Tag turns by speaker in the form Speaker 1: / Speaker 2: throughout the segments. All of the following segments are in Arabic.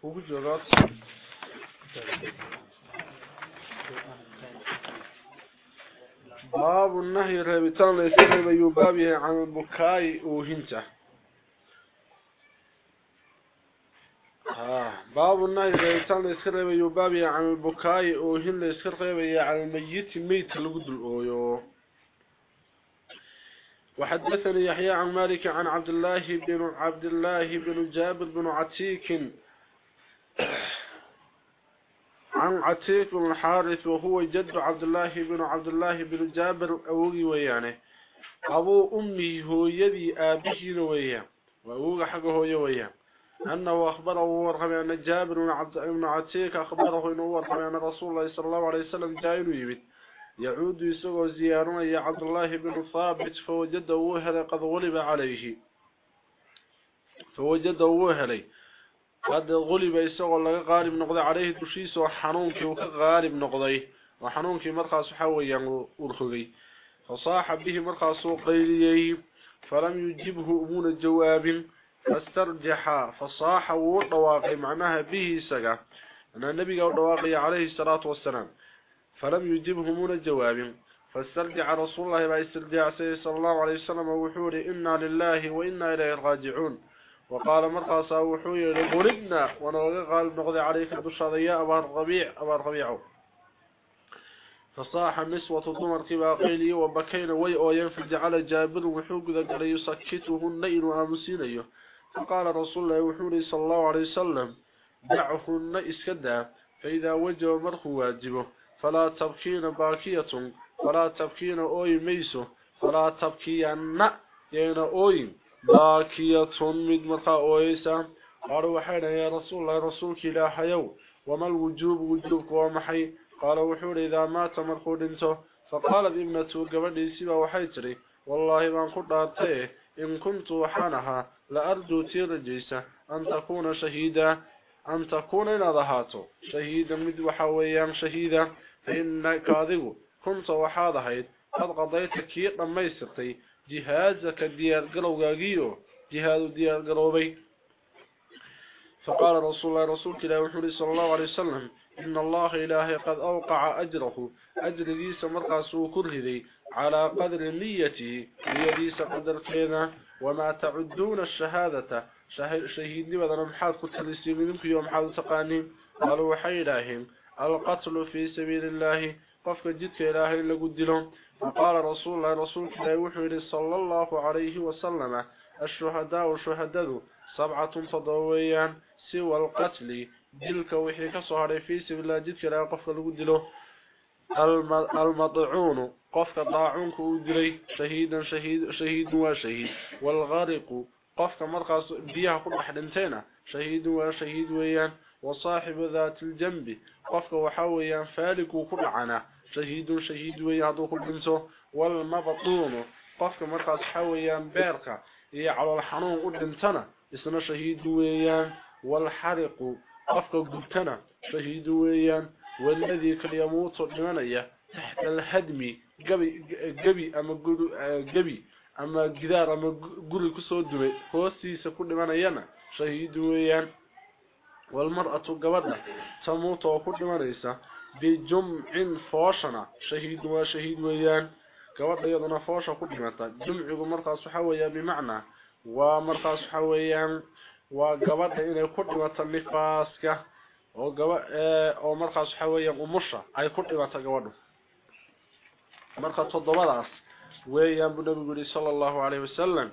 Speaker 1: kugu joogaad باب النهي رابطان ليس ريب يبابه عن البكاء وهنته باب النهي رابطان ليس ريب يبابه عن البكاء وهن ليس ريب عن الميت ميت لقد الأويو وحدثني يحيى عن مالك عن عبد الله بن عبد الله بن جابر بن عتيك عن عتيك بن الحارث وهو جد عبد الله بن عبد الله بن جابر أوغي ويانه. أبو أمي هو يدي آبه ويان. وأوغي حقه هو ويان أنه أخبره ورحمه أن جابر بن عتيك أخبره أنه ورحمه أن رسول الله صلى الله عليه وسلم جاء يبت يعود يسوع زيارنا يا عبد الله بن ثابت فوجده وهل قد غلب عليه. فوجده وهلي. قد غلب يسوع لغا غالب نقضي عليه دشيس وحنونك وكغالب نقضي. وحنونك مرخص حويا ورخغي. فصاح به مرخص قيليه فلم يجبه أمون الجواب. فاسترجح فصاح وطواقي معناها به سقا أن النبي قال دواقي عليه الصلاة والسلام. فلم يجبه أمون الجواب. فاسترجع رسول الله صلى الله عليه وسلم وحوري إنا لله وإنا إليه راجعون. وقال مرقصا وحوي لقلبنا ونوغا قال نقضي عليك يا ابا الربيع ابا الربيع فصاح النسوة الضمر كما قيلي وبكينا وي اوين فجعل جابر وحوق ذا يسكتهن إنو آمسينيه فقال رسول الله وحوري صلى الله عليه وسلم دعهن إسكدا فإذا وجه مرخ واجبه فلا تبكين باكية فلا تبكين أوي ميسو فلا تبكين يين أوي. باكية من مرقى أويسا قالوا وحينا يا رسول الله رسولك لا حيو. وما الوجوب وجوبك ومحي؟ قال وحور إذا مات مرقود انتو. فقالت ابنته قبل سيبا وحيتري. والله ما قد إن كنت وحانها لأرجو تيرجيسة أن تكون شهيدا أن تكون نظهاته شهيدا مد وحويا شهيدا فإن كاذب. كنت وحاضهيد قد قضيت كيقا ميسرتي جهازك ديار قلوغاقيو جهاز ديار قلوبي فقال رسول الله رسول الله وحولي صلى الله عليه وسلم إن الله إلهي قد أوقع أجره أجر ديس مرقص كرهذي على قدر نيته ليديس قدر كينا وما تعدون الشهادة شهيد لماذا؟ محاد قتلسي منك يوم حاد تقانين قالوا وحي إلههم القتل في سبيل الله. قفك جدك إلهي لقدلهم فقال رسول الله رسول الله وحيد صلى الله عليه وسلم الشهداء والشهداء سبعة تضويا سوى القتل. دلك وحي كصهر في سبيل الله جدك لا قفك لقدله المضعون قفك ضاعونك ودلي شهيدا شهيد شهيد وشهيد. والغارق قفك مرقص بيها كل أحد انتين. شهيد وشهيد ويان وصاحب ذات الجنب قفك وحاويا فالك وكل عنه شهيد شهيد ويهدو كل بنته والمبطون. قفك مرقص حاويا بيرك هي على الحنون قدنتنا اسنا شهيد ويان والحرق. قفك قلتنا شهيد ويان والذي كل يموت لمنيا تحت الهدم. قبي قبي أما قبي. أما قدار أما قولي كسو الدمي هوستيس كل منيانا. شهيد ويان والمرأة قبضنا. تموت وكل بجمع فوشنا شهيد وشهيد ويان. كواد ايضنا فوشا قدمتا. جمع مرقص حويا بمعنى. ومرقى ومرقص حويا وقواد ايضنا قدمتا نفاسك ومرقى آه، حويا ومشا أي قدمتا قواده مرقى الضوالعص ويان بنبي صلى الله عليه وسلم.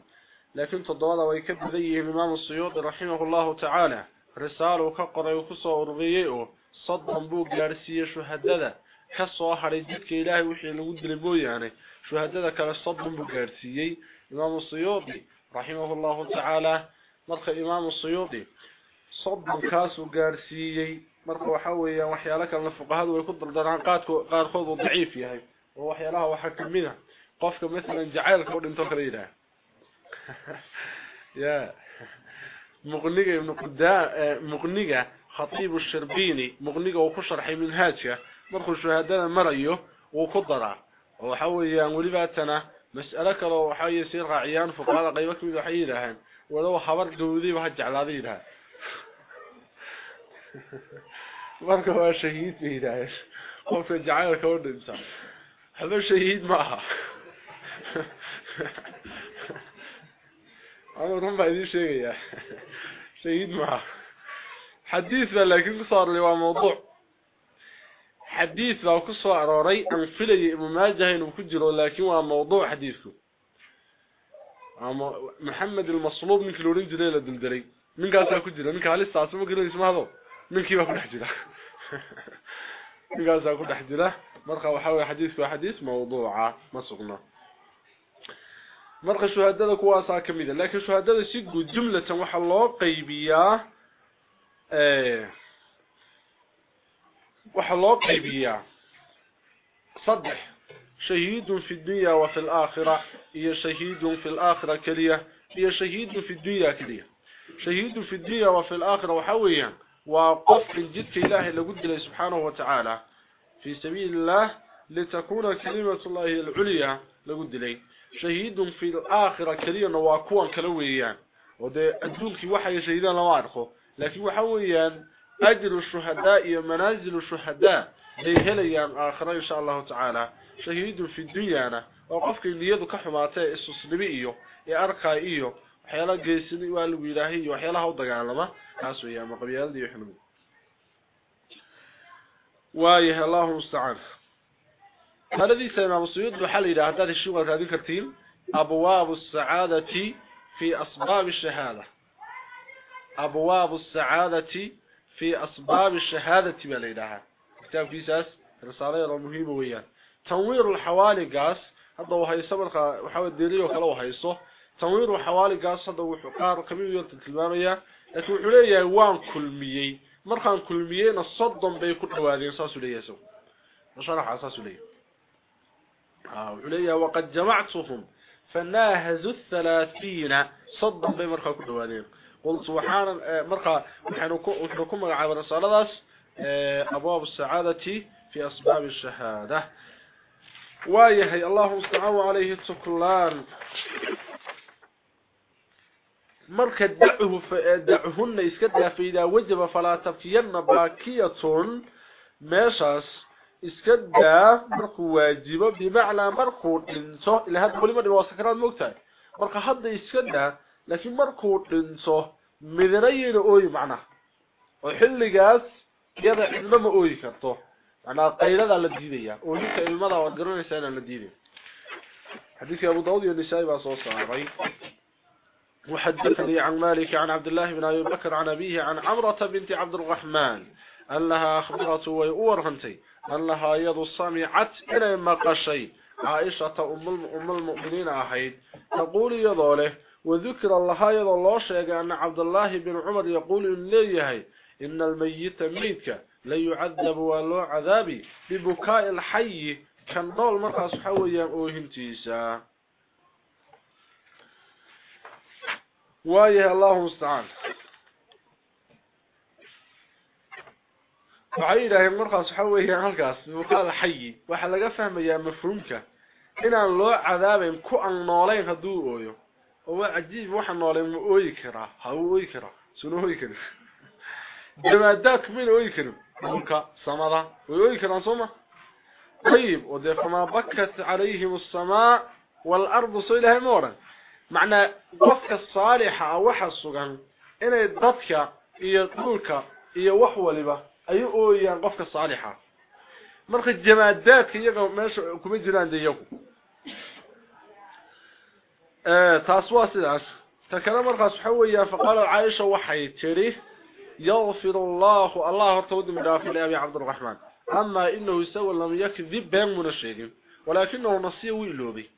Speaker 1: لكن تضوالع ويكب ذيه الإمام السيوطي رحمه الله تعالى. رسالة كقري وكسو ورغيي أو صدن بو غارسيا شهادته كسو خري جدك إلهي وخي لو دلبو يعني. شهادته كلا صدن بو غارسيي إمام الصيوطي رحمه الله تعالى. مرخ إمام الصيوطي. صدن كاسو غارسيي مرخ وحويا لك النفقه هذا ويكون دلدران قادكو قاد خود ضعيف يحي يعني. وحيالها وحكمينها قفكم مثلا جعلك ودنتو خريده يا. yeah. مغنيغا ابن قداء آه، مغنيغا خطيب الشربيني مغنيغا وكو شرحي من هاتيا. مرخو شهادان مريو وكو ضرع وحويا ولباتنا مسألك لو حي يسير غعيان فقال قيبك من حيدها ولو خبر دودي بها جعلاذينها مرخو شهيد بهداش قفت جعلك ورد إنسان. هذا شهيد معها. Ha. عمر هم شيء يا. سيد مع حديث لكن صار لي موضوع. حديث لو قصوا عروري ان فيلي مماجهين وكجروا لكن موضوع حديثه. محمد المصلوب من فلورين جليل الدلدري من قال ساكو جيرو من قال ساسو جيرو اسمه هذا. من كيف افتح جيرو من قال ساكو تحجيره مرخة وحاوي حديث وحديث موضوعه مسقنا marka shuhadada kuwaasaa ka mid a laakiin shuhadada si guud jumlatan waxaa loo qaybiyaa waxaa loo qaybiyaa saddex شهيد في الدنيا وفي الآخرة. هي شهيد في الآخرة كلية. هي شهيد في الدنيا كلية. شهيد في الدنيا وفي الآخرة وحويا وقف جدك إله لقد له سبحانه وتعالى. في سبيل الله الله شهيد في الآخرة كلية وكوان كلويا وده أدونك وحي شهيدان لو أعرفه لكن وحويا أجر الشهداء منازل الشهداء. ليهليان آخرة إن شاء الله تعالى. شهيد في الدنيا وقفك نيادو كحماتي اسسلمي iyo ee arkaa iyo waxyaala geesini waa lagu ilaahay iyo waxyaalaha u dagaalama kaas weeyaan maqabyaalada iyo xilmi waayahay allahu هذه سيما مسعود وحل إلى هذا الشيء هذه كرتين أبواب السعادة في أسباب الشهادة أبواب السعادة في أسباب الشهادة بليلها كتاب في ساس رسالة ويان تنوير الحوالي قاس هذا هو هيسا مرقى وحاول الديري وكلا وهيسو تنوير الحوالي قاس هذا هو حقار كمية يلت التلمامية لكن وحوليه يوان كلميي أساسو ليه وحوليه وقد جمعتهم فناهزوا الثلاثين. مرقى كل حوالي قلت سبحان مرقى وحنكم مقعب رسالة أبواب السعادة في أسباب الشهادة. وايهي الله مستعان عليه التكلان مركا دعه دعهن اسكدها فإذا وجب فلا تبكين باكية ماشاس اسكدها مركو واجبة بمعنى مركو إنسو إلى هذا كل مرة واسكران مكتاي مركا حد اسكدها لكن مركو إنسو مذنين أوي معنى وحل قاس يضع علمه أوي كرتو. أنا قيلة على الدينية. وليس المضى والقرون يسأل على الدينية. حديث أبو داود والنسائي بأصوص عربي وحدثني عن مالك عن عبد الله بن أبي بكر عن أبيه عن عمرة بنت عبد الرحمن. أنها أخبرته ويؤورهنتي. أنها يض سمعت إلى مقشي. عائشة أم, أم المؤمنين أحيد تقول يضوله وذكر الله يض الله شيء أن عبد الله بن عمر يقول إن ليه إن الميت ميتك لا يعذب ولو عذابي ببكاء الحي. كان دول مرخص حويا اوهنتيسا وايه الله مستعان. وعيدا مرخص حويا halkaas ببكاء الحي waxa laga fahmaya mafhuumka inaan loo cadaabin ku aan nooleyn haduu ooyo. Oo waa ajiib waxa nooleyn ma ooyi kara. Ha ooyi kara. Sunu ooyi kara جمادات من اوي كرم ملكا سمدا ويوي كرم سوما طيب وذي فما بكت عليهم السماء والأرض صيلها مورا معنى وفك الصالحة وحا السوغان إن الضدك إيا طولك إيا وحولبة أي اوي وفك الصالحة. مرخ الجمادات كيغا ماشا كمي جلان دي يوكو. آه تاسوا سيداس تكلم مرخص حويا فقال عائشة وحي. تريه يغفر الله الله ارتود من داخل أبي عبد الرحمن. أما إنه سوى لم يكذب بين من الشيء ولكنه نصيه ويلوبي.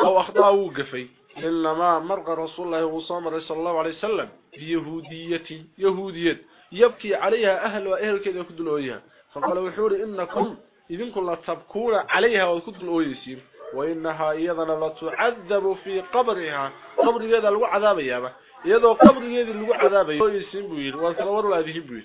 Speaker 1: أو أخطاء وقفي. إنما مرق رسول الله وصامر صلى الله عليه وسلم بيهودية يهودية. يبكي عليها أهل وأهل كذلك دلوئيها فقال وحوري إنكم إذن كن لا تبكون عليها وكذل أويسير وإنها أيضا لا تعذب في قبرها. قبر يد الوع ذا بيابا يد قبر يد الوع ذا بيابا أويسير بوير وكذور الله ذهب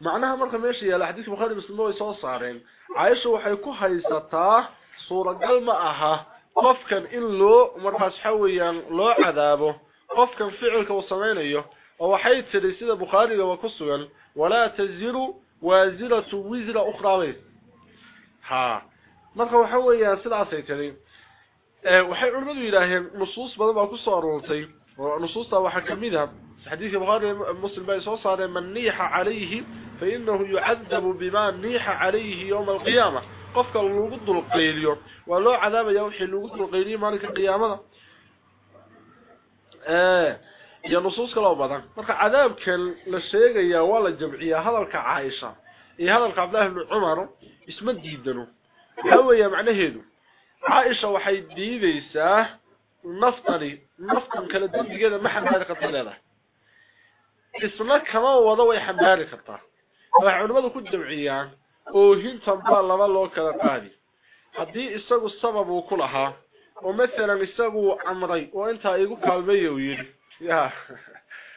Speaker 1: معناها مركة ماشي لحديث مخارب اسم الله يسوى صارين. عايشة وحيكو حيستا صورة قلمة أها قف كان لو مركة حويا لو عذابه. قف كان فعل كوصمين أيوه وحيث رسيد بخاري وكسو ولا تزير وازرة وزيرة أخرى بي. ها مرقا وحوه يا سيدي سيتري آه، وحي عرمدوا إلهي نصوص بضبع كسو أرونتي ونصوص طبعا حكمينها حديث بخاري مسلم بي صار من نيح عليه فإنه يعذب بما نيح عليه يوم القيامة. قف قفك اللوغض القيلي ولو عذاب يوحي اللوغض القيلي مالك القيامة. آه، iyo nusuus kale oo badan marka cadaabkan la sheegaya waa la jamciyaa hadalka Aisha iyo hadalka Abdullah ibn Umar isma diidano هوية معنهيدو عائشة waxay diideysaa naftani naftan kala dambigeeda ma xambaari kartaa leedahay isla kama wada way xambaari kartaa waxay culimadu ku jamciyaan oo hintan baa laba loo kala qaadi haddii isagu sabab uu ku lahaa oo maalan isagu amray oo intaa igu kaalmeeya uu yidhi ya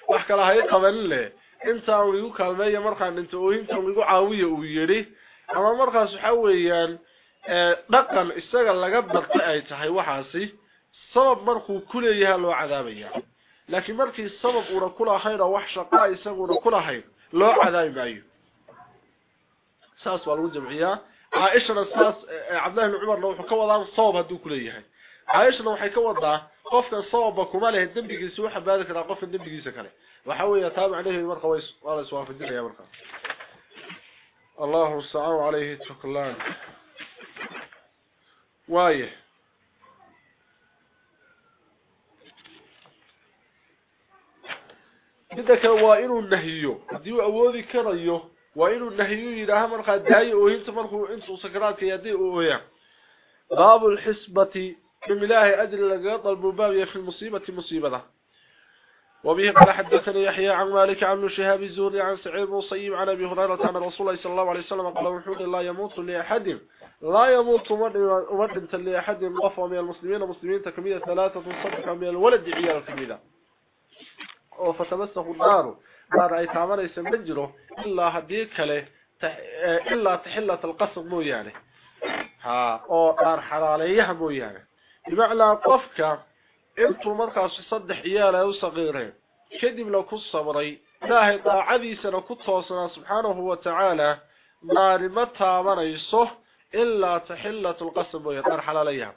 Speaker 1: wax kala hay qaban leh intaa uu igu kaalmeeya markaan dhinto oo hintan igu caawiya uu yidhi ama markaas waxa weeyaan dhaqan isaga laga bartay ay tahay waxaasi sabab markuu ku leeyahay loo cadaabaya laakiin markii sabab uu ku lahayn wax shaqo isagu ku lahayn loo cadaabayo saas waa lagu jamciyaa Aisha saas Abdullah ibn Umar wuxuu ka wadaa sabab haduu ku leeyahay عايشنا وحي كوضع قفنا صوبة كمالة الدم كيسي وحب بادك لا قف الدنبي كيسي كالي وحاوي يتابع عليه المرقى ويس والله سواف الدنيا يا الله السعام عليه التقلان وايه بدك وائل النهيو ديو اوودي كريو. وائل النهيو إلى أمر قداي أو انت مرخو انت سكرات يدي أو باب الحسبة ilaahay ajri lagaga dalbu baabiya fi lmusiibati musiibada وبه قال حدثني يحيى عن مالك عن شهاب الزهري عن سعيد بن صيب عن أبي هريرة عن رسول الله صلى الله عليه وسلم قال وحود لا يموت لأحد لا يموت مدن لأحد قف من المسلمين المسلمين تكميله ثلاثة صدق من الولد عيال كميله oo fatamasahu naaru naar ay taabanaysa ma jiro ilaa hadii kale ilaa tahillat alqasr mooyaane ha oo naar xalaaleeyaha mooyaane بمعنى قفك انتو مركز صدح عياله وصغيره. كذب لو كنت صبري ناهي طاع عديسا كتوصنا سبحانه وتعالى. نارمتا مريسه إلا تحلة القسم ويطار حلاليه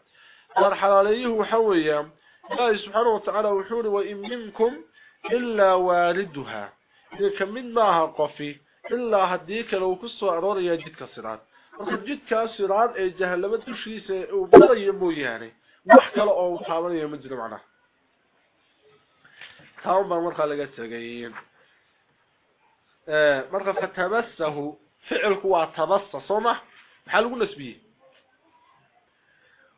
Speaker 1: طار حلاليه حويا ناهي سبحانه وتعالى وحور وإن منكم إلا واردها. لك من ماها قفي إلا هديك لو كنت صبري جدك صراد وقد جدك صراد أي جهل لما تشيسه وبرا يمو يعني وحكا لأو طابر يمجر معنا طابر مرخى لقى سرقين مرخى فتمسه فعل هو تبص صمح محل قلنا سبيه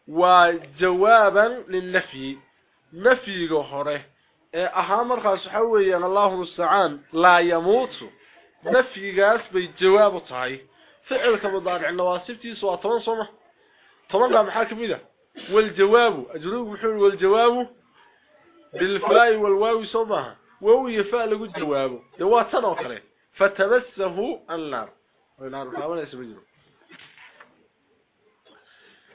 Speaker 1: وجوابا للنفي نفي غهره ahaa markaas waxa weeyaan Allahu musta'an la yamutu nafyigaas bay jawaab u tahay ficilka mudaaric nawaasibtiisu waa toban soma toban ka maxaa kamida wal wal wawi soma waw yafa lagu jawaabo de waa tan oo kale fatamassahu an-nar nar qaabana isma jiro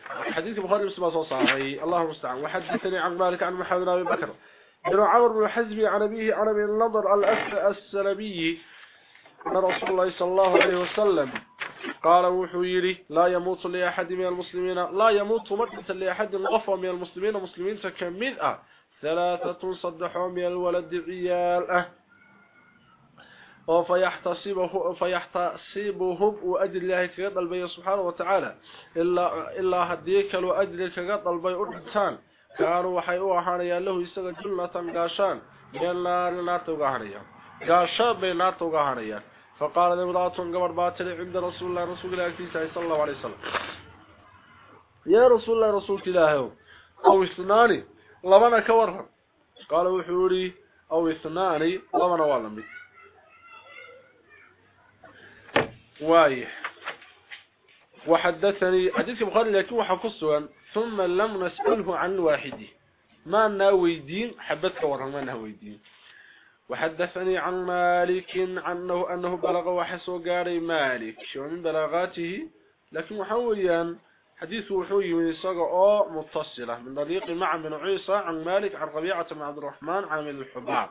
Speaker 1: حديث البخاري ومسلم صحيح الله المستعان. وحدثني عن مالك عن محمد بن أبي بكر. بن عمر بن حزم عن أبيه عن أبي النضر السلمي. أن رسول الله صلى الله عليه وسلم قال وحويري لا يموت لأحد من المسلمين لا يموت مرة لأحد غفر من المسلمين مسلمين فكمدأ ثلاثة صدحوا من الولد عيال. فيحتسبه فيحتسبهم وأجل الله كقد البي سبحانه وتعالى. إلا, إلا هديك وأجل كقد البي أردتان كانوا waxay u ahaanayaan lahu isaga jannatan gaashaan naarta uga ahaanayaan gaashaan bay naarta uga فقال ذي مضاعتهم قبر باتري عند رسول الله رسول الله صلى الله عليه وسلم. يا رسول الله رسول الله أو اثناني لبنا كورهم قال وحوري أو اثناني لبنا والمي. واي. وحدثني حديث بخاري لا توحى قصوا ثم لم نسأله عن واحدة ما ناوي دين؟ حبتك ما ناوي دين. وحدثني عن مالك عنه أنه بلغ وحسو قاري مالك. ومن بلاغاته لكن محويا حديث وحوي من صقع متصلة. من طريق مع من عيسى عن مالك عن ربيعة بن عبد الرحمن عن الحباب.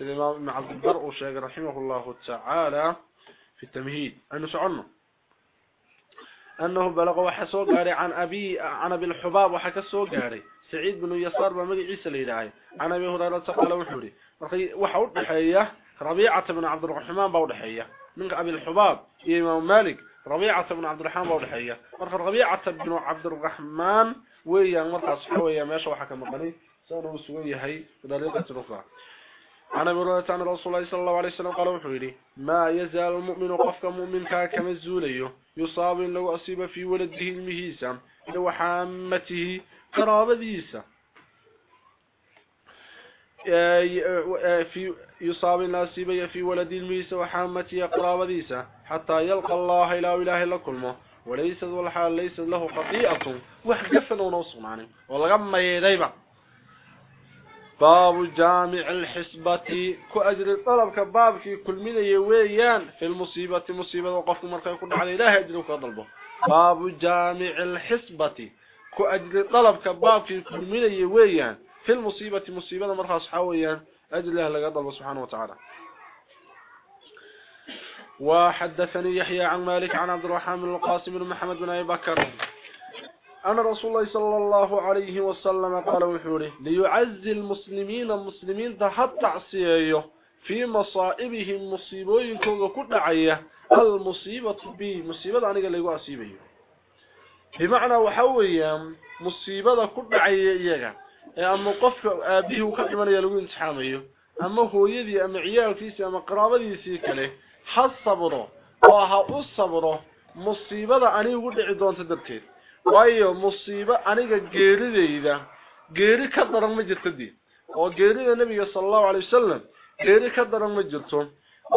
Speaker 1: الإمام ابن عبد البر رحمه الله تعالى في التمهيد. أنه سعنا أنه بلغ وحسو قاري عن أبي عن أبي الحباب وحكسو قاري. سعيد بن يسار بمجي عيسى ليلعي عن أبي هريرة قال وحوري وحود دحيه ربيعة بن عبد الرحمن بودحيه من أبي الحباب إمام مالك ربيعة بن عبد الرحمن بودحيه مرخ ربيعة بن عبد الرحمن ويا مرخ صحوية ماشي وحكى مقني سنة وسوية هي بطريقة أخرى عن أبي هريرة عن رسول الله صلى الله عليه وسلم قال وحوري ما يزال المؤمن قفك مؤمن كما زوليه يصاب لو أصيب في ولده المهيسا لو حامته قرابديسا في يصاب ناسيبه في ولد الميس وحامته قرابديسا حتى يلقى الله لا إله إلا كلمة. وليس ذو الحال ليس له خطيئة. وحقفنا ونوصنا والله ما يديبا باب جامع الحسبة. كأجر الطلب كبابك كل من يويان في المصيبة مصيبة وقفك مركا يكون على إله يجرك كضلبه باب جامع الحسبة. كأجر الطلب كبابك كل من يويان. في المصيبة مصيبة مركا صحاويا أجر الله لقضل سبحانه وتعالى. وحدثني يحيى عن مالك عن عبد الرحمن القاسم بن محمد بن أبي بكر. أن رسول الله صلى الله عليه وسلم قال وحوره ليعز المسلمين المسلمين تحت عصيه في مصائبهم مصيبوين كوغا كدعيه المصيبة بي مصيبة عنك اللي يقول أصيبه بمعنى وحويا مصيبة كدعيه إياها أما قفك أبيه وكلمان يلقوا انتحاميه أما هو يدي أما عيال فيسي أما قرابة يسي كله حصبره وها أصبره مصيبة عنك يقول عدوان تدركيه waayo musiibo aniga geerideyda geeri ka daran ma jirto dii oo geerida nabiga sallallahu alayhi wasallam geeri ka daran ma jirto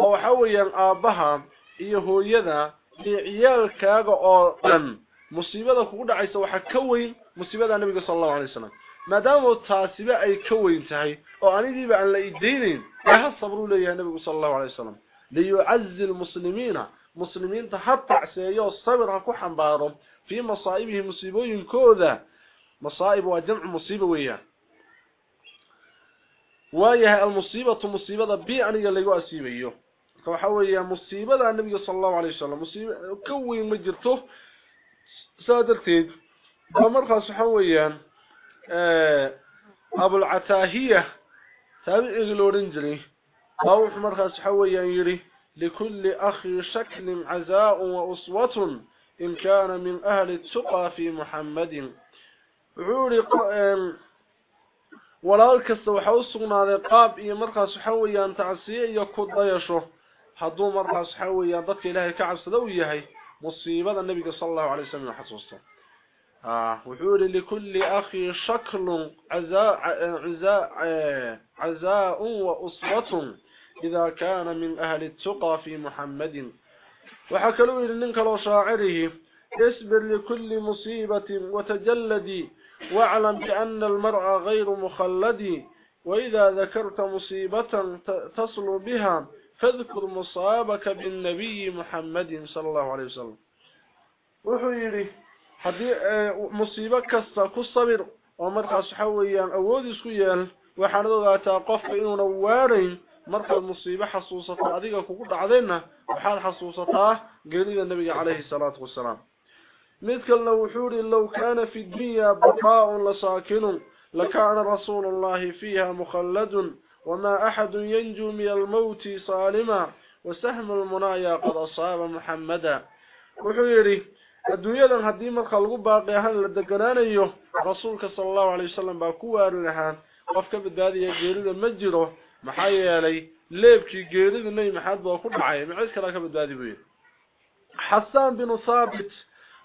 Speaker 1: oo waxa weeyaan aabaha iyo hooyada iyo ciyaalkaaga oo dhan musiibada kugu dhacaysa waxa ka weyn musiibada nabiga sallallahu alayhi wasallam maadaama taasiba ay ka weyn tahay oo anigiiba aan la ideynin ha sabru leeyahay nabiga sallallahu alayhi wasallam liyu'azzil muslimina muslimiinta hatta seeyo sabir ku xambaaro في مصائبه مصيبوين كوذا مصائب وجمع مصيبة ويا ويا المصيبة مصيبة بي أنيق اللي قوى أسيبيه فحويا مصيبة النبي صلى الله عليه وسلم. مصيبة كوي مجرته. سادرتيد. ومرخص حويا أبو العتاهية. تابع إغلورنجري أو مرخص حويا يري لكل أخي شكل عزاء وأصوة إن كان من أهل التقى في محمد. عوري walaalkasta waxa u sugnaaday qaab iyo markaas waxa weeyaan tacsiye iyo ku dayasho هذو مره صحويا ضد كعب كعصده ويهي مصيبه النبي صلى الله عليه وسلم حصصته آه وحول لكل أخي شكل عزاء عزاء عزاء واسره اذا كان من أهل التقى في محمد وحكلوا ان انك لو شاعره اصبر لكل مصيبه وتجلد واعلم بان المرء غير مخلدي واذا ذكرت مصيبه تصل بها فاذكر مصابك بالنبي محمد صلى الله عليه وسلم. وحي لي حدي آه، مصيبك كسك الصبر ومرقى صحويا آه. أود سكيا وحنذا تقف إنه نواري مرقى المصيبة حصوصتا أذيك كقول عذينا وحال حصوصتا قليل النبي عليه الصلاة والسلام. مثل لو حوري لو كان في الدنيا بقاء لساكن. لكان رسول الله فيها مخلد. وما أحد ينجو من الموت صالما. وسهم المنايا قد أصاب محمدا. وحيري الدنيا الهديمة خلق باقي أهل الدقنان أيه رسولك صلى الله عليه وسلم باكوار لها وفك بالذاتية جريدة مجره محايا لي ليبكي جريدة ني محاد باكو معايا. معايز كلاك بالذاتي بي حسان بن صابت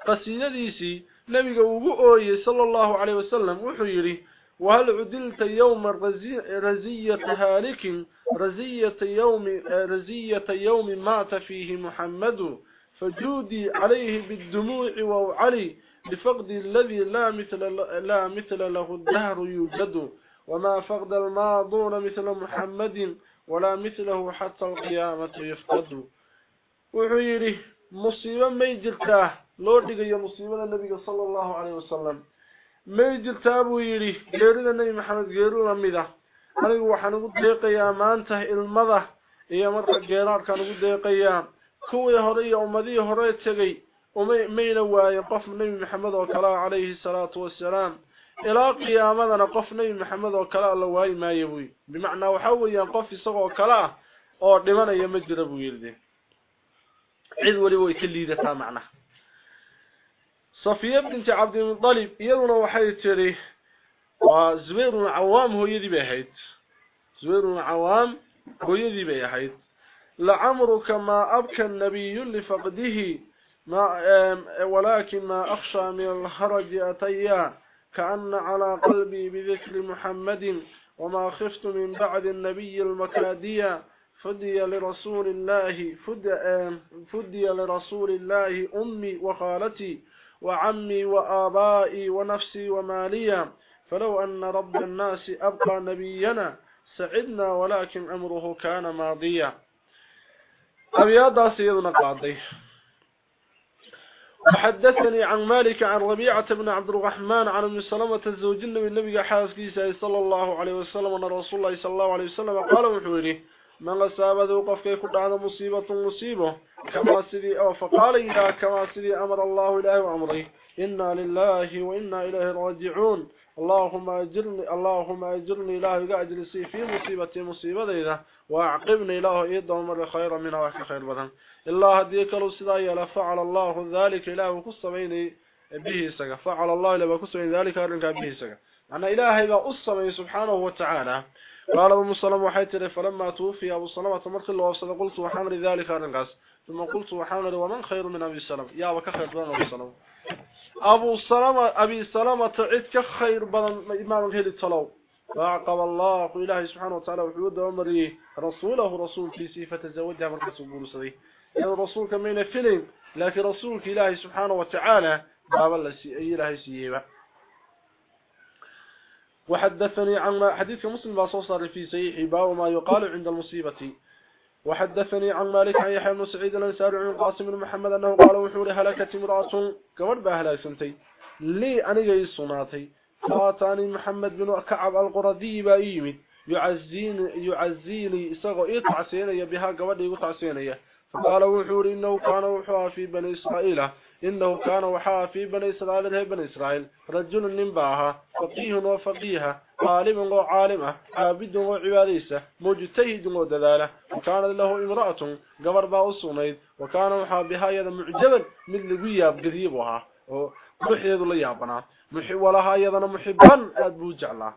Speaker 1: قسيدة ديسي نبي قوقوه صلى الله عليه وسلم. وحيري وهل عدلت يوم رزية هالك؟ رزية يوم رزية يوم مات فيه محمد فجودي عليه بالدموع وعلي لفقد الذي لا مثل لا مثل له الدهر يوجد وما فقد الماضون مثل محمد ولا مثله حتى القيامة يفقد. وحيره مصيبة ما يجلتاه لو دغيا مصيبة النبي صلى الله عليه وسلم. يجلتاه بو يري غيرنا النبي محمد غير لميدا anigu waxaan ugu deeqayaa maanta ilmada iyo marka geeraadkaan ugu deeqayaa kuwii hore iyo ummadihii hore tegay mayna waayin qof nebi maxamed oo kale calayhi salaatu wassalaam ilaa qiyaamadana qof nebi maxamed oo kale la waayi maayo buy bimacnaa waxa weeyaan qof isagoo kale ah oo dhimanaya ma jira buu yidhi cid waliba way ka liidataa macnaha cabdilmutalib iyaduna waxay tiri waa zubayr bnu cawaam hooyadii bay ahayd zubayr bnu cawaam hooyadii bay ahayd لعمرك ما أبكى النبي لفقده ما ولكن ما أخشى من الهرج أتيا كأن على قلبي بذكر محمد وما خفت من بعد النبي المكادية فدي لرسول الله فدي, فدي لرسول الله أمي وخالتي. وعمي وآبائي ونفسي وماليا. فلو أن رب الناس أبقى نبينا سعدنا ولكن أمره كان ماضيا. أبياضا سيدنا قاضي وحدثني عن مالك عن ربيعة بن عبد الرحمن عن ابن سلمة الزوج النبي النبي حاسكيسا صلى الله عليه وسلم أن رسول الله صلى الله عليه وسلم قال وحوري من أصابه وقف كيف على مصيبة مصيبة. كما سيدي أو فقال إذا كما سيدي أمر الله إله وأمره. إنا لله وإنا إليه راجعون. اللهم أجرني اللهم أجرني إله أجلسي في مصيبتي مصيبة إذا. وأعقبني إله إيضا مر خير منها وحكي خير بدن. إلا هديك سدايا لفعل الله ذلك إله كسبيني به سكا فعل الله لما كسبين ذلك أرنك به سكا أن إلهي بأصبين سبحانه وتعالى. قال أبو مسلم وحيتري فلما توفي أبو سلمة مرخ الله وفصل قلت وحامل ذلك أرنك ثم قلت وحامل ومن خير من أبي سلم يا وكخير بدن أبو سلم أبو سلمة أبي سلمة عد كخير بدن إمام الهيد التلو. فأعقب الله إلهي سبحانه وتعالى وحود ومريه رسوله رسول في سيفة زوجها مركز بورسدي يعني الرسول كمين فيلم لكن رسولك إلهي سبحانه وتعالى باب الله إلهي سيئة وحدثني عن حديث مسلم باصوصر في سيح باب ما يقال عند المصيبة. وحدثني عن مالك عن يحيى بن سعيد الأنصاري عن قاسم بن محمد أنه قال وحوري هلكت امرأة كبر بها سنتي. لي أنا جاي صناتي. فأتاني محمد بن كعب القردي بايمد يعزين يعزيني اسقو يتعسينيا بها قبل يتعسينيا فقال وحوري إنه كان وحوا في بني إسرائيل. إنه كان وحا في بني إسرائيل هي بني إسرائيل. رجل نباها فقيه وفقيه عالم وعالمه عابد وعباديسه مجتهد ودلاله وكان له امرأة قبر باوسنيد وكان وحا بها يد معجبا من لغياب قريبها. وحيد لا يابنا محي ولها يدنا محبا أدبو جعلا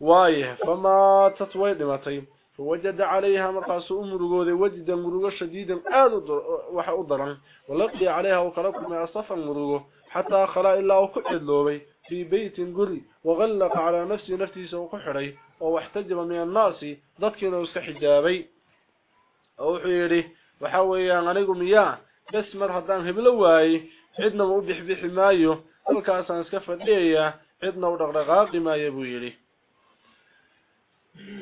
Speaker 1: وايه فما تتوي دمتي فوجد عليها مرقاس امرغوده وجدا مرغو شديدا waxa u daran walaqi عليها وقرب ما صف مرغو حتى خلا الا وكعدلوبي في بيت غري وغلق على نفسه نفسه وكخري أو احتجب من الناس dadkiina iska xijaabay oo wuxuu yiri waxa weeyaan anigu miyaa bas mar hadaan heblo waayay cidna u bixbixi maayo halkaas aan iska fadhiyaa cidna u dhaqdhaqaaqi maayo buu yiri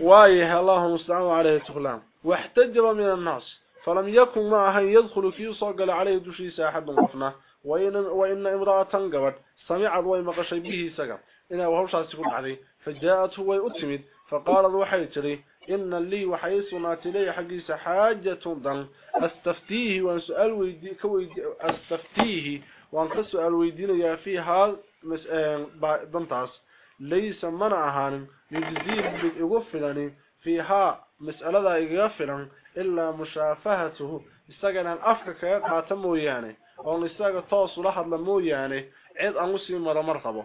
Speaker 1: وايه اللهم استعان عليه تغلام واحتجب من الناس. فلم يكن معه يدخل في صقل عليه دشي احد قفنا وإن, وإن امرأة قبت. سمعت ويمقشي به سقر إنه وهوشاس يقول عليه. فجاءته ويؤتمد فقالت وحيتري إن لي وحيسنات لي حقيس حاجة ضن. أستفتيه وأن سؤال ويدي أستفتيه وأن سؤال ويدين فيها ضنطاس ليس منع أهان يجزيه بإغفلني فيها مسألة إغفلا إلا مشافهته. استغنى الأفكا كيقات موياني وأن استغنى توصل لحد لموياني عيد أنسي مر مرقبه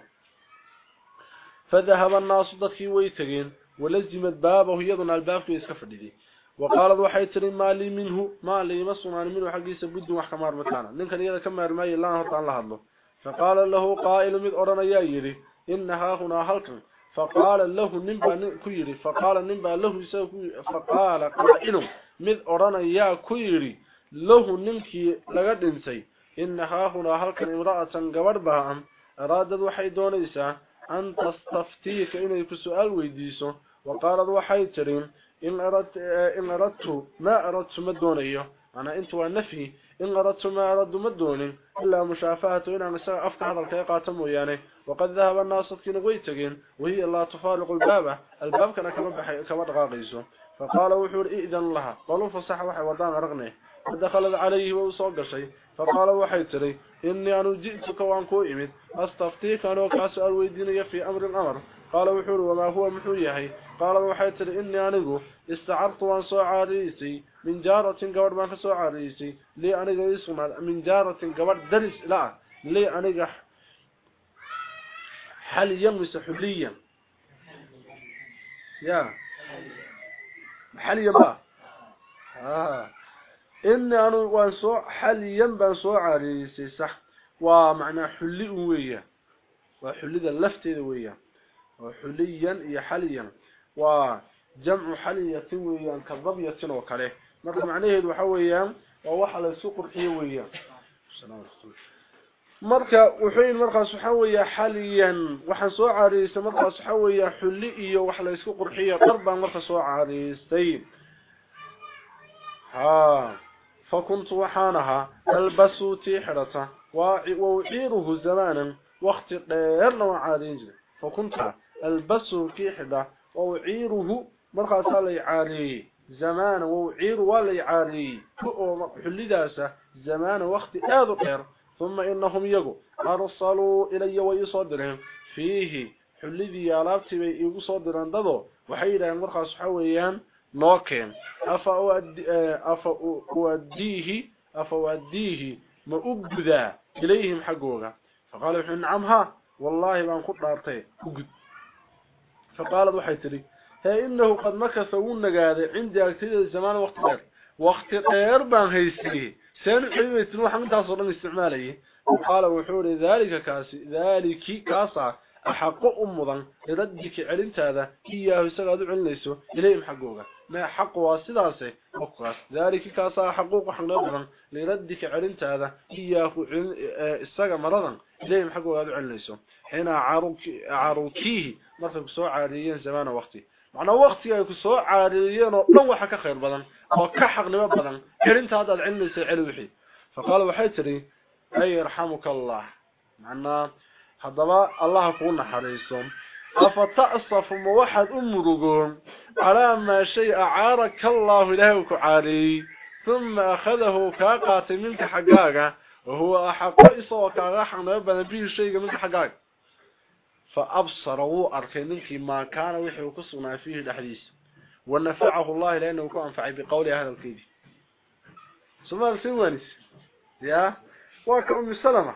Speaker 1: فذهب الناس ضدكي ويتغين ولزمت بابه يضنا الباب في اسكفدي وقالت waxay tiri maali minhu maali masuna minhu xaqiisa buddu wax ka maarmataana ninkan iyada ka maarmay ilaa horta la hadlo faqala lahu qa'il mid oranayaa yiri إنها هنا هلك فقال له نبا كيري. فقال نبا له فقال قائل. مذ أرانا يا كيري. له نمكي لغدنسي إنها هنا هلك امرأة قبربا أرادت وحيدون إيسا أن تستفتيك إليك سؤال وقال وقالت وحيترين إن أردت, إن أردت ما أردت مدونيه أنا أنت ونفي إن أردت ما أردت مدوني إلا مشافهة إن أنا سأفتح هذا يقاتموا يعني وقد ذهب الناس كين ويتقين وهي الله تفارق الباب. الباب كان كما غاقيسه فقال وحور إذن لها. قالوا فصح وحي ودان رغني فدخلت عليه وصوق شيء فقال وحي تري إني أنا جئتك وانكو إمد أستفتيك أنا وكاسؤال ويديني في أمر الأمر. قال وحور وما هو محويهي قال وحي تري إني أنه استعرت وأن سوء عريسي من جارة قبر ما فسوء عريسي لي أنه يسمع من جارة قبر درس. لا لي أنه حاليا مسحوليا يا. حاليا ما آه. إن أنا وانسو حاليا بانسو عريسي صح ومعنى حلي ويا. وحلي ذا لفتي ويا. وحليا يا حاليا وجمع حالية ويا. كضبية وكله مرة معنيه وحويا ووحل السوق الحيوية السلام عليكم. Marka wuxuu markaas waxa weeyaa xaliyan waxaan soo caariyay markaas waxa weeyaa xulli iyo wax la isku qurxiyo qarbaan marka soo caariyay ha فكنت وحانها البسوتي حرته ووعيره زمانا وقت غير نوع عادين جدا فكنت البسو في حدا ووعيره مرخص لي عاري زمان ووعير ولي عاري حلداسه زمان وقت اذ غير ثم إنهم يغوا أرسلوا إلي ويصدرهم. فيه حلدي يالابتي بي waxay yiraahdeen markaas waxa weeyaan نوكين. أفأوديه أفأوديه ما أقبذا إليهم حقوغا فقال وحين نعمها والله بان قد دارتي. أقد فقالت وحي تري هي إنه قد مكثون نقاذي عندي أكتير الزمان وقت غير وقت غير بان هيسيه. سين حيوة تنوح من تصرن استعماليه وقال وحوري ذلك كاسي ذلك كاسا. أحق أمضا. لردك علمت هذا. إياه يسغى دعليسو إليهم حقوغا ما حق واسداسه وقاس ذلك كاسا حقوق حقنا لردك علمت هذا. إياه السغى مرضا. إليهم حقوغا دعليسو حين عاروك عاروكيه مرتب سوء عاريين زمان وقتي. معنى وقتي أيكو سوء عاريين ولو حكا خير بدن وكحق نما بدن علمت هذا العلم سيعلوحي فقال وحيتري أي يرحمك الله معنى haddaba allaha kuu naxariiso afa ta'safu ma waxaad u murugoon calaa maa shay acaaraka allaahu ilaahay ku caariyey uma akhadahu kaa qaatay minka xaggaaga wahuwa axaqo isagoo kaaga xaqnimo badan bihi shayga minka xaggaaga fa absara wuu arkay ninkii maa kaana wixii uu ku sugnaa fiihi dhexdiisa wanafacahu allah ilaahina uu ku anfacay biqowlihi hadalkeedii somaal sin wanis ya waa ka umi salama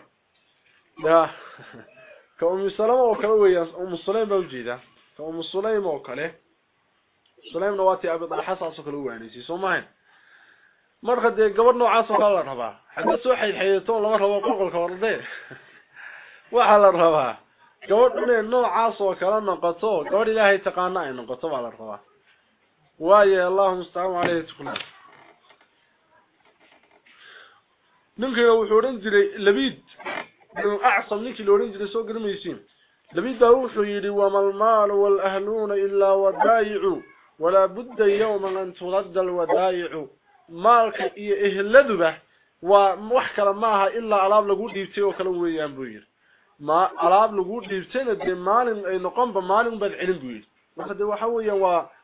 Speaker 1: ya كأم سلمة وكلا ويا أم سليم بوجيدة كأم سليم وكلا سليم نواتي أبي طلحة صاصو كلا وعنيسي سوماهن مرخد دي قبر نوعاصو كلا ربا حتى سوحي الحيطون لما ربا قلقل كوردي وحال ربا قبر نوعي نوعاصو كلا نقطو قبر إلهي تقانا نقطو على ربا واي اللهم استعام عليه تقول نمكن لو حورن جري لبيد أعصم نيكي لورين جري سوق رميسين لبيد روحو يري وما المال والأهلون إلا ودايع ولا بد يوما أن ترد الودايع مالك إيه إهلدو به ومحكرا معها إلا ألاب لقود ديبتي وكلو ويان بوير ما ألاب لقود ديبتين دي مال أي نقوم بمال بالعلم بوير وقد وحويا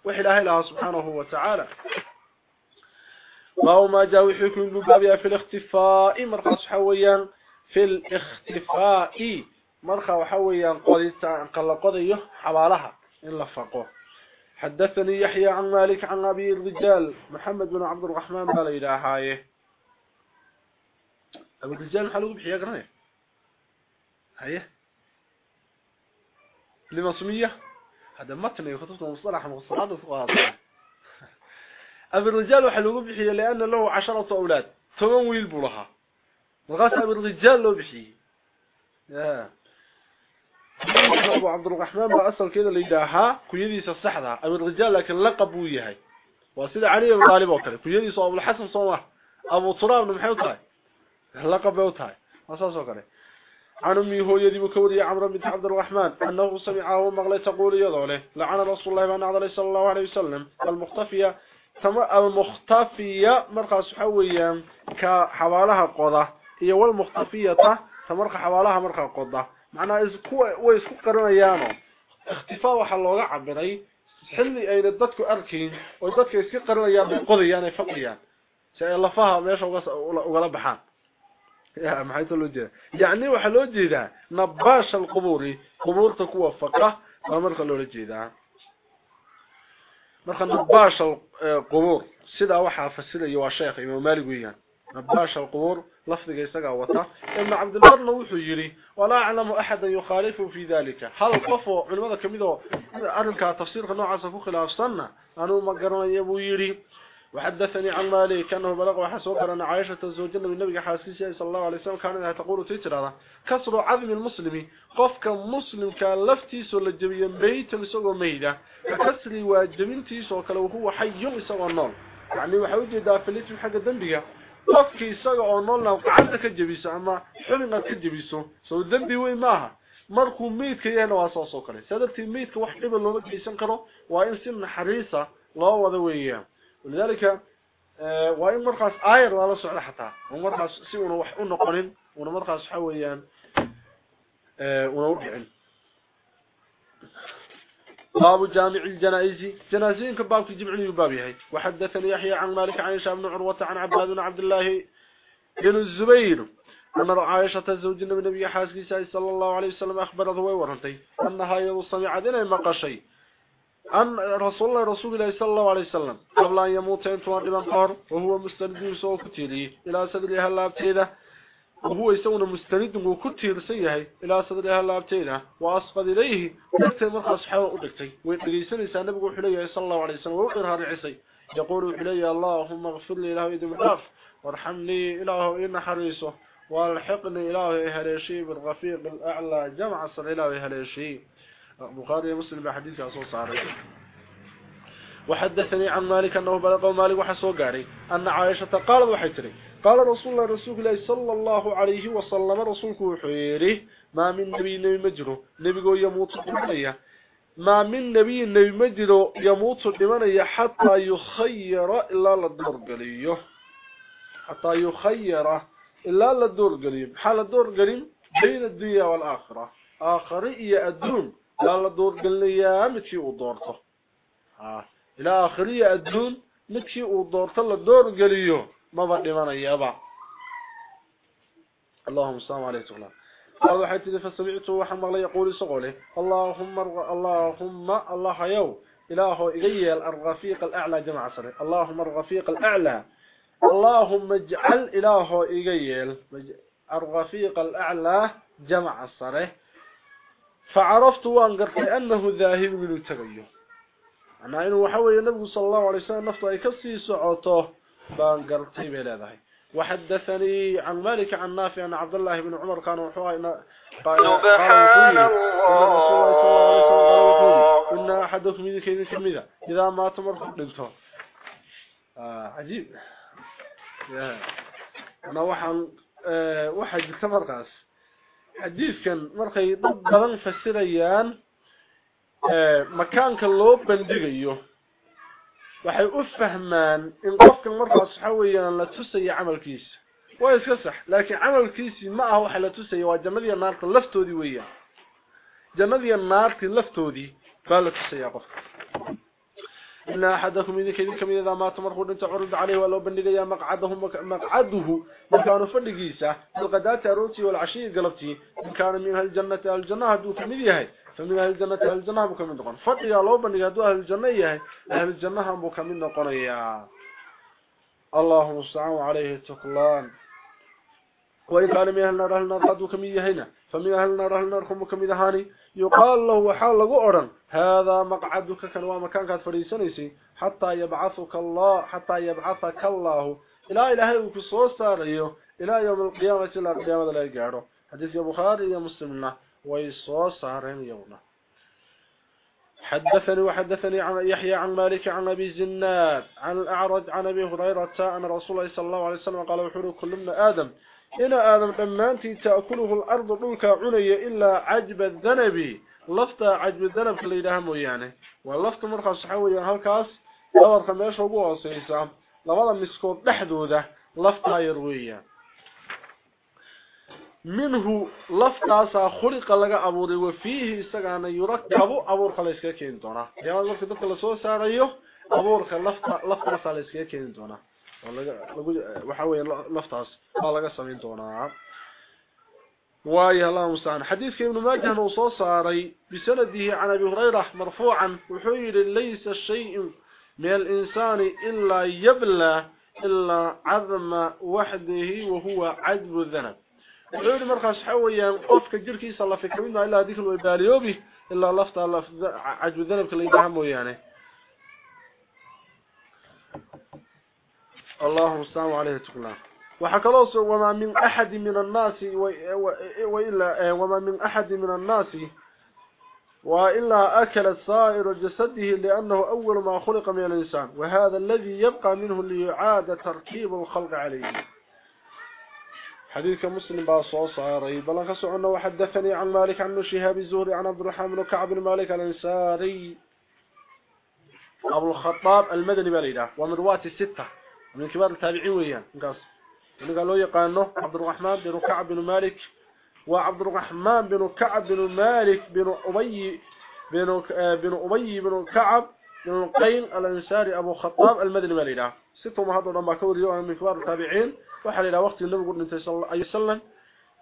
Speaker 1: وحي الله الله سبحانه وتعالى. وهو ما جاء وحيكم ببابها في الاختفاء؟ مرقص حويا في الاختفاء. مرخى وحويا قل قضيه حوالها. إن لفقوه حدثني يحيى عن مالك عن أبي الرجال. محمد بن عبد الرحمن قال إلى هاي. أبي الرجال حلو بحيا قرنية هاي. لمصمية هذا متن يخطط مصطلح مصطلحات الفقهاء أبي الرجال حلو بحيا لأن له عشرة أولاد. ثمان ويل بلها وغاس أبي الرجال له بحيا يا. أبو عبد الرحمن ما أصل كذا اللي داها كيديس الصحة أبو الرجال لكن لقب وياهي وسيد علي بن طالب وكله أبو الحسن صومه أبو تراب بن محيط لقب وتاي أساس وكله عن أمي هو يدي بكوري عمرو بن عبد الرحمن. أنه سمعه مغلى تقول يضعله لعن رسول الله بن عبد صلى الله عليه وسلم. المختفية تما المختفية مرقص حويا كحوالها قضة. هي والمختفية تمرق حوالها مرقى قضة. معناها way isku qarinayaano ikhtifaa waxa looga cabiray xilli ay dadku arkiin oo dadka iska qarinayaan bay qodayaan ay faqiyaan si ay lafaha يا محيط الوجه يعني وحا لو جيدا نباش القبور. قبورتك وفقة. فمرخ لو جيدا مرخ نباش القبور. سيدا وحا فسليه وشيخ إمام مالك ويا. نباش القبور. لفظه يساقه وطا. إن عبد البر لو حجيري ولا اعلم احدا يخالفه في ذلك. هل قفو؟ علماذا كميدو؟ ارلك تفسيرك نوع عصفو خلاف صنة انو مقرن يبو يري وحدثني عن مالك أنه بلغ وحسوك أن عائشة زوج النبي النبي حاسكي صلى الله عليه وسلم كانت تقول تترى كسر عظم المسلم قفك مسلم كان لفتي سول الجبين بيت لسوق ميدة. كسر واجبنتي سوك لو هو حي يسوى النار يعني وحوجي دافلتي حق الدنبية قفك يسوى النار لو قعدت كجبيسو أما حلنا كجبيسو سو الدنبي وين ماها markuu meedka yahay waa soo soo kale sadartii meedka wax dhib loo geysan karo waa in si naxariisa loo ولذلك وإن مرخص آير ولا سعر حتى. ومرخص سيونا وحقون قلن ونمرخص حويا ونورجعن باب جامع الجنائز. جنازين كباب في جمع يبابي وحدثني يحيى عن مالك عن عائشة بن عروة عن عباد بن عبد الله بن الزبير أن عائشة زوج النبي حاسكي صلى الله عليه وسلم أخبرته وورنتي أنها يضو سمعت إلى مقشي أن رسول الله رسول الله صلى الله عليه وسلم. قبل أن يموت انتوان لمن قار. وهو مستند يسوه كتيري. إلى صدرها اللابتيدة وهو يسون مستند وكتير سيهي إلى صدرها اللابتيدة وأسقد إليه. دكتي مرخص حاول أدكتي ويقليسان إسان نبقوا حلية صلى الله عليه وسلم. وقرها رعسي يقول حلية اللهم اغفر لي إله إذن مداف وارحمني إله إن حريصه. والحقني إله هليشي بالغفيق الأعلى. جمع صلى إله هليشي بخاري مسلم بحديث أصول صاري وحدثني عن مالك أنه بلغ مالك وحسو قاري. أن عائشة قالت وحيتري. قال رسول الله رسول الله صلى الله عليه وسلم رسولك وحيره ما من نبي نبي مجره نبي يموت بمنية ما من نبي نبي مجره يموت بمنية حتى يخير إلا للدور قليه حتى يخير إلا للدور قليه حال الدور قليه بين الدنيا والآخرة. آخرية الدون لا لا دور قليا متي ودورته ها. إلى اخريه ادون متي ودورته لا دور قليو ما بدمانيا با اللهم صل على سيدنا قال حتى فسمعته وحمل يقول سقوله اللهم اللهم الله يو. اله إلي الرفيق الأعلى جمع سره اللهم الرفيق الأعلى. اللهم اجعل اله إلي الرفيق الأعلى جمع سره فعرفت وان قرتي انه ذاهب من تغير أنا إنه وحوي النبي صلى الله عليه وسلم نفطه اي كسي سعوته بان قرتي بلادهي وحدثني عن مالك عن نافع ان عبد الله بن عمر كان وحوا ان
Speaker 2: سبحان الله
Speaker 1: إن أحدكم يذكر كلمه إذا ما تمر دنتو آه عجيب. يا. أنا وحن أه واحد تمرقاس xadiidkan markay dad badan fasirayaan makaanka loo bandhigayo waxay u fahmaan in qofkan markaas waxa weeyaan la tusayo camalkiisa waa iska sax laakiin camalkiisii ma aha waxa la tusayo waa jannadii naarta laftoodii weeyaan jannadii naarta laftoodii baa la tusaya qofka إن أحدكم إذا كذلك إذا ما تمرخوا أن تعرض عليه ولو بندقيا مقعده مقعده. مكان فلقيسة الغداة روتي والعشي قلبتي. إن كان من أهل الجنة أهل الجنة هدو كمديه فمن أهل الجنة أهل الجنة مكمن دقون. فقيا لو بندقيا دو أهل الجنة أهل الجنة مكمن دقون اللهم استعانوا عليه التقلان وإن كان من أهل النار أهل النار قدو كمية هنا فمن أهل النار أهل النار كم كمية هاني؟ يقال له وحال له أورن هذا مقعدك كان ومكانك فريسانيسي حتى يبعثك الله حتى يبعثك الله. إلى إلهي كسوس ساريه إلى يوم القيامة إلى القيامة لا يقعره حديث يا بخاري يا مسلمنا ويسوس سارين يومنا حدثني وحدثني عن يحيى عن مالك عن أبي زناد عن الأعرج عن أبي هريرة أن رسول الله صلى الله عليه وسلم قال وحور كل إن آدم دمانتي تأكله الأرض دولك عني إلا عجب الذنب لفت عجب الذنب اللي يدهم يعني واللفت مرخص حويا هالكاس khuliqa laga abuuray wa fiihi isagaana yurakabu abuurka la iskaga keeni doonaa qiyaamada marka dadka lasoo saarayo abuurka lafta laftaasaa la iskaga keeni doonaa oo laga lagu وايه الله مستعان حديث ابن ماجه نوصو صاري بسنده عن ابي هريرة مرفوعا وحير ليس الشيء من الانسان الا يبلى الا عظم وحده وهو عذب الذنب وحير مرخص حويا قفك جركي صلى فكرين الا ذكر ويباليو الا لفت عذب الذنب كالي دعمه يعني اللهم صل عليه وسلم وحكلوس وما من أحد من الناس وإلا وما من أحد من الناس وإلا أكل سائر جسده لأنه أول ما خلق من الإنسان. وهذا الذي يبقى منه ليعاد تركيب الخلق عليه. حديث مسلم باصوص عري بل قصعنا وحدثني عن مالك عن شهاب الزهري عن عبد الرحمن بن كعب بن مالك الأنساري أبو الخطاب المدني بليده ومن رواة الستة. من كبار التابعين ويان قص قال له يقانه عبد الرحمن بن كعب بن مالك وعبد الرحمن بن كعب بن مالك بن أبي بن بن أبي بن كعب بن قيل الأنساري أبو خطاب المدني مالينا. ستهم هذا لما كوري يوم من كبار التابعين وحل إلى وقت النبي قلنا صلى الله عليه وسلم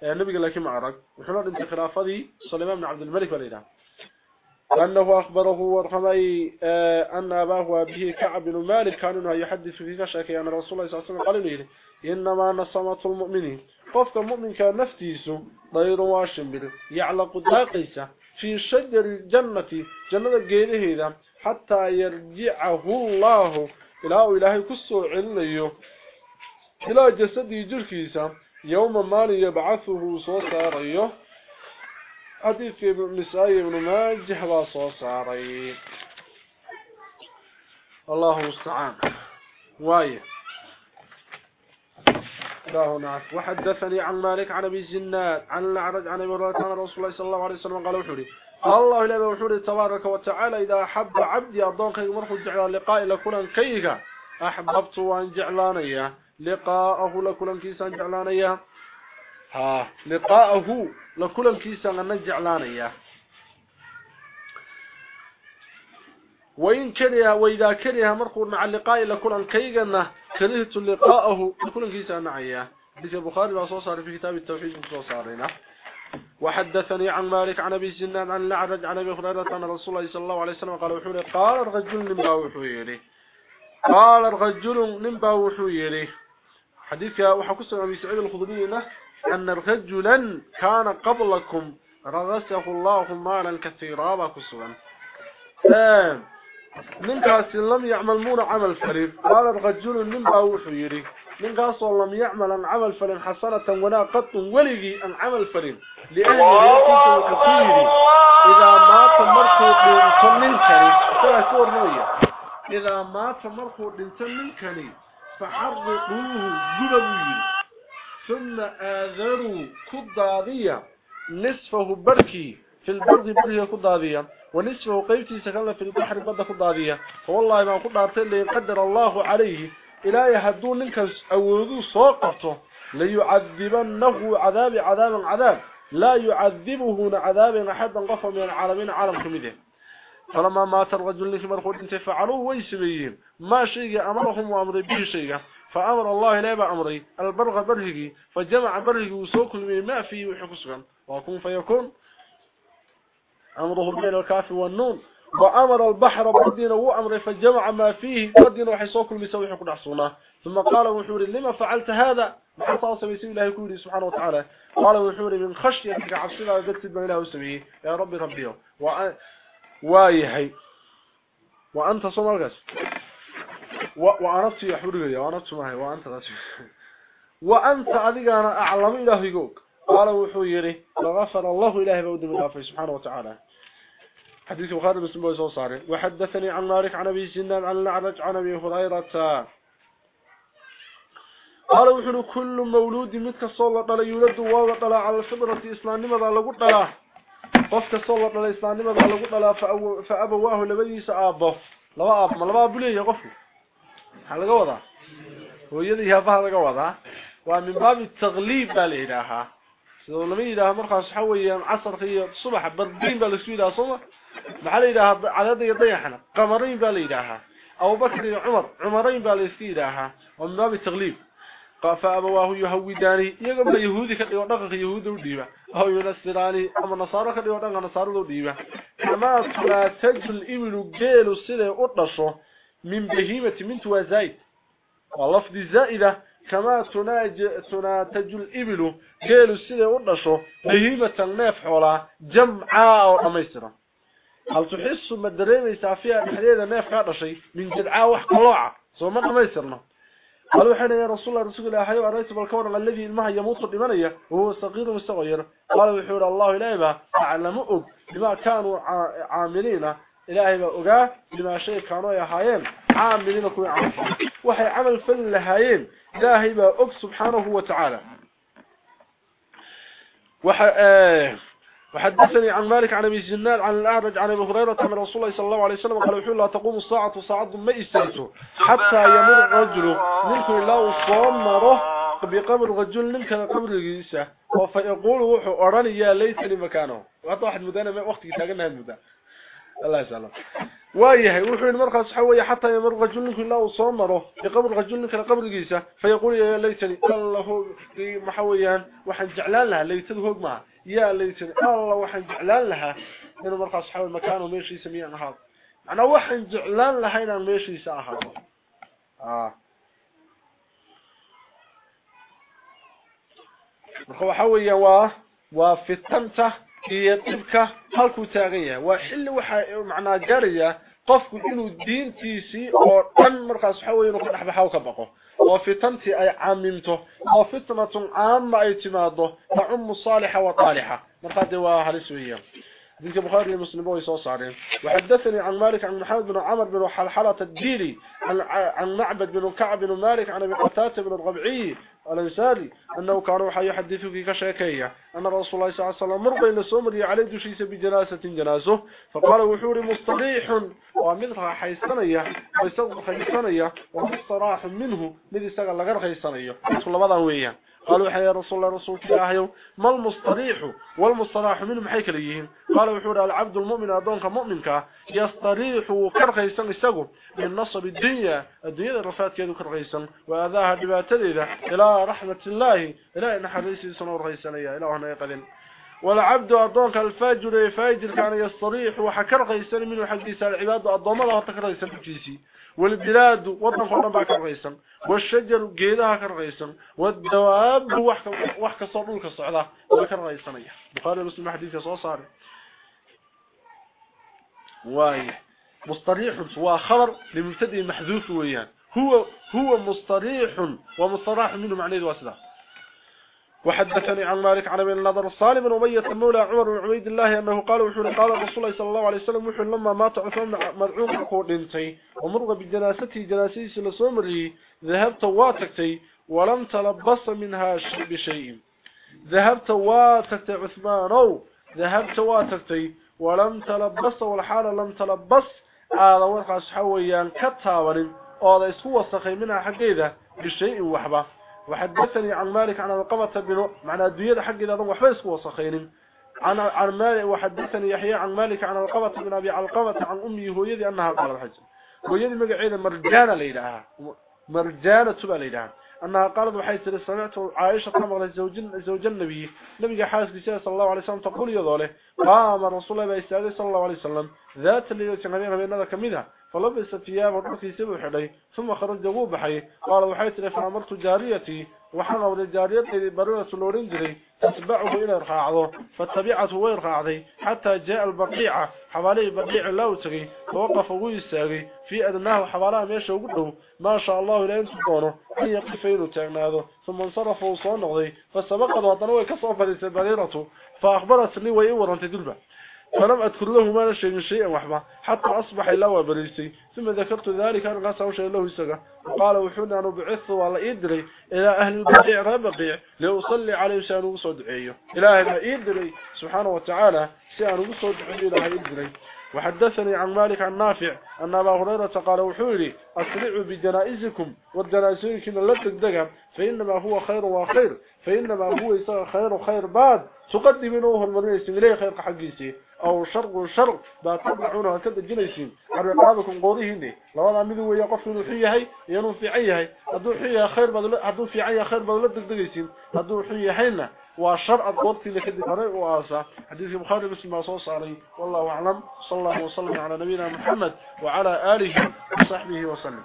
Speaker 1: النبي قال لك معرق وحلال انت خلافة سليمان بن عبد الملك مالينا. أنه أخبره ورحمي أن أباه وأبيه كعب بن مالك كانوا يحدث في كشك أن رسول الله صلى الله عليه وسلم قال له إنما نصمة المؤمنين. قفك المؤمن كان نفتيسه ضير واشنبل يعلق داقيسة في شجر الجنة جنة قيله هذا حتى يرجعه الله إلى إلهي كسو عليه إلى جسد جركيسة يوم ما يبعثه صوصاريه حديث ابن نسائي بن ماجه وصوصاري الله مستعان وايه الله نعف وحدثني عن مالك عن أبي الزناد عن العرج عن أبي عن رسول الله صلى الله عليه وسلم قال وحوري. الله لا وحوري تبارك وتعالى إذا حب عبدي اضونك مرخو جعل لقاء لكلن كيغا أحببت وان جعلانيا لقاءه لكلن كيسان جعلانيا ها. لقاءه لكلن كيسان جعلانيا وإن كره وإذا كره مرخو مع اللقاء لكلن كيغنا كرهت لقاءه لكل كيس معي حديث البخاري وصوصار في كتاب التوحيد وصوصارنا وحدثني عن مالك عن أبي الزناد عن الأعرج عن أبي هريرة أن رسول الله صلى الله عليه وسلم قال وحوري. قال الرجل نبا وحوري قال الرجل نبا وحوري حديث وحكس أبي سعيد الخضري أن رجلا كان قبلكم رغسه الله مالا كثيرا بكسرا آه، من قاس لم يعمل مون عمل فريد قال الرجل من باو باوحيري من قاس لم يعمل عمل فريق. حصلة ولا قط ولقي عمل فريد لأنه يكسر كثيري إذا ما تمرت لنسن الكري ترى سور نوية إذا ما تمرت لنسن كريم فحرقوه جنبيري ثم آذروا كضادية نصفه بركي في البرد بركي كضادية ونصفه قيبتي سكان في البحر بدا كضادية فوالله ما قلنا أرتين ليقدر الله عليه. إلا يهدون لك أوذو صوقته ليعذبنه عذاب عذاب عذاب. لا يعذبه عذاب أحد انقفه من العالمين عالم كمده. فلما مات الرجل لك مرخوة انتفعلوه ويسبيين. ما شيء أمرهم وأمر به شيء. فأمر الله لا بأمري البرغ برهي فجمع برهي وسوك ما فيه وحكسكا وكون فيكون أمره بين الكاف والنون. وأمر البحر بردين وأمر فجمع ما فيه بردين وحيصوك المسوي حكو نحصونا ثم قال وحوري لما فعلت هذا؟ أصبي سبي الله يكوري سبحانه وتعالى. قال وحوري من خشيتك عبسنا قلت بما إله سبيه يا ربي ربيه وأ... وايهي. وأنت صمرقس و... وأنت يا حوري وأنت معي وأنت غسي وأنت أذيك أنا أعلم إله يقوك قال وحوري لغفر الله إله بود من غفر سبحانه وتعالى حديث بخاري مسلم ويسو صاري وحدثني عن مالك عن ابي سنان عن الأعرج عن ابي هريره قال وحنا كل مولود متك صلى الله يولد طلع على الفطره الاسلاميه لو طلع قفك صلى الله الاسلاميه لو طلع فابواه لبيس ابه laba aab ma laba aab leeyahay qofku? هل قوضا هو يدي هفها هل قوضا ومن باب التغليب بالإلهة سيقول لما إلهة مرخة صحوية عصر في صبح بردين بالإسوية صبح محل إلهة على هذا يضيحنا قمرين بالإلهة أو بكر عمر عمرين بالإسوية ومن باب التغليب قف ابواه يهوداني يغبل يهودي كدي ودق يهودي وديبا أو ينصراني اما نصارى كدي ودق نصارى وديبا اما لا تجل ابن الجيل سيده ودشو من بهيمة من توزايد ولفظ زائده كما تناتج الإبل جيل سيده ودشو بهيمة الناف حولا جمعا أو دميسرا هل تحس ما دريميسا فيها دحريده ناف ka dhashay min jidca wax qalooca soo ma dhamaystirno قالوا حين يا رسول الله رسول الله حيو أرأيت بالكون الذي المها يموت بمنية وهو صغير مستغير. قالوا يحول الله إليه أعلموا بما كانوا عاملين. إلهي بأقاه بما شيء كانوا يحايين عاملين كوي عامل وحي عمل فل لهايين إلهي بأق سبحانه وتعالى. آه وحدثني عن مالك عن أبي الزناد عن الأعرج عن أبي هريرة عن رسول الله صلى الله عليه وسلم قال يقول لا تقوم الساعة ساعه ما يستيسو حتى يمر الرجل منكم الله صمره بقبر الرجل منك قبر الجيسة. فيقول وحو اورانيا ليس لي مكانه. وهذا واحد مدانة وقت تاغنا المدان الله يسلم وايه وحو المرخ صحو حتى يمر رجل في الله وصمره قبل رجل في قبل جيسا فيقول يا ليتني الله في محويان وحن جعلان لها ليتد هوق ما يا ليتني الله وحن جعلان لها. من المرخ صحو المكان ماشي سميع نهار. أنا وحن جعلان لها إن ميشي ساها آه. مرخ حويا وا وفي التمته هي يطبك هلكو تاغية وحل وحا معنا جاريا قفكو انو الدين تيسي أو تن مرخا صحوي انو قدح بحاو كبقو وفتنتي اي عاممتو وفتنة عام ايتماده فعم صالحة وطالحة مرخا ديوا هلسوية ذلك بخاري المسلم بوي صوصارين وحدثني عن مالك عن محمد بن عمر بن حلحلة الديلي عن معبد بن كعب بن مالك عن ابي قتات بن الغبعي الانسالي انه كانوا حيحدثوا يحدثك كشاكية أن رسول الله صلى الله عليه وسلم مر بين سمري عليه دشيس بجنازة جنازة فقال وحوري مستريح ومدها حيسنيه ويسقط حيسنيه ومستراح منه مد استغل غير حيسنيه لبدا ويان قالوا يا؟ رسول الله رسول الله ما المستريح والمستراح منه maxay kala yihiin قال وحور العبد المؤمن أدونك مؤمنك يستريح كرخيسن isagu min nasab الدنيا الدنيا رفاتkeedu karqaysan waadaha dhibaatadeeda ila rahmatillahi ila naxariisi sano raysanaya waxna qadin والعبد ادونك الفاجر فاجر كان يستريح وحكرقيسن منه حقيس العباد ادومده تكريسن جيسي والبلاد وطن قربا كرغيسن والشجر جيدها كرغيسن والدواب وحك صدولك الصعده كرغيسنيه بخاري مسلم حديث سو صار واي. مستريح هو خبر لمبتدئ محذوف ويان. هو هو مستريح ومستراح منه معنى واسده وحدثني عن مالك عن ابن النضر الصالم بن أمية مولى عمر بن عبيد الله أنه قال وحول قال رسول الله صلى الله عليه وسلم وحول لما مات عثمان مدعوم قول انتي ومرغ بجناسته جناسيه سلسومري ذهبت واتكتي ولم تلبس منها بشيء. ذهبت واتكتي عثمان. ذهبت واتكتي ولم تلبس والحال لم تلبس. هذا ورقاس حويا كتاورن oo isku wasakhay minha xageeda bishay وحدثني عن مالك عن القبة بن معنى الدنيا حق إذا ضم وحبس وصخين. عن عن مالك وحدثني يحيى عن مالك عن القبة بن أبي علقبة عن أمي هو يدي أنها قال الحج هو يدي مقعيدا مرجانة ليلها. مرجانة تبا ليلها. أنها قالت وحيث سمعت عائشة قام زوج النبي. نبي حاسس بسيرة صلى الله عليه وسلم تقول يضوله قام رسول الله صلى الله عليه وسلم. ذات اللي تنبيها بأنها كمدها فلبس ثياب ركي سبو خلي ثم خرج ابو بحي. قال وحيت لي فأمرت جاريتي وحنا ولد جاريتي بريره لورين جري تتبعه إلى رخاعه فتبعته ويرخاعدي حتى جاء البقيعه حوالي بقيع لو تغي ووقف ويستاغي في أدناه حوالها ugu dhow ما شاء الله لا انت دونه. أن يقفين تاغناده ثم انصرف وصو نقضي فسبقت وطن way ka soo fadhiisay bariiratu فأخبرتني way warantay dulba فلم أذكر له ما شيء شيئا وحبا حتى أصبح الله وبريسي ثم ذكرت ذلك أن قاسه شيء له يسقى وقال وحنا أنه بعث والله إدري إلى أهل البقيع ربقيع لأصلي عليه سأنه وصدعيه إلهي إدري سبحانه وتعالى سأنه وصدعيه إلهي إدري وحدثني عن مالك عن نافع أن أبا هريرة قال وحولي أسرعوا بجنائزكم والجنائزكم لا تدقى فإنما هو خير وخير فإنما هو خير وخير بعد تقدمونه المريس إليه خير حقيسي أو شر شر باتبعونه كد جنيسين على رقابكم قوريهن لو أنا مدو يقف نحيهي ينو في عيهي هدو حيها خير بدل هدو في عيها خير بدل دقدقيسين هدو حيهينا وشرع اللي كده قرأ وآسا حديث البخاري مسلم صوص عليه والله أعلم. صلى الله وسلم على نبينا محمد وعلى آله وصحبه وسلم.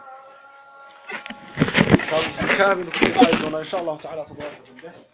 Speaker 1: كامل آية إن شاء الله تعالى تبارك وتعالى.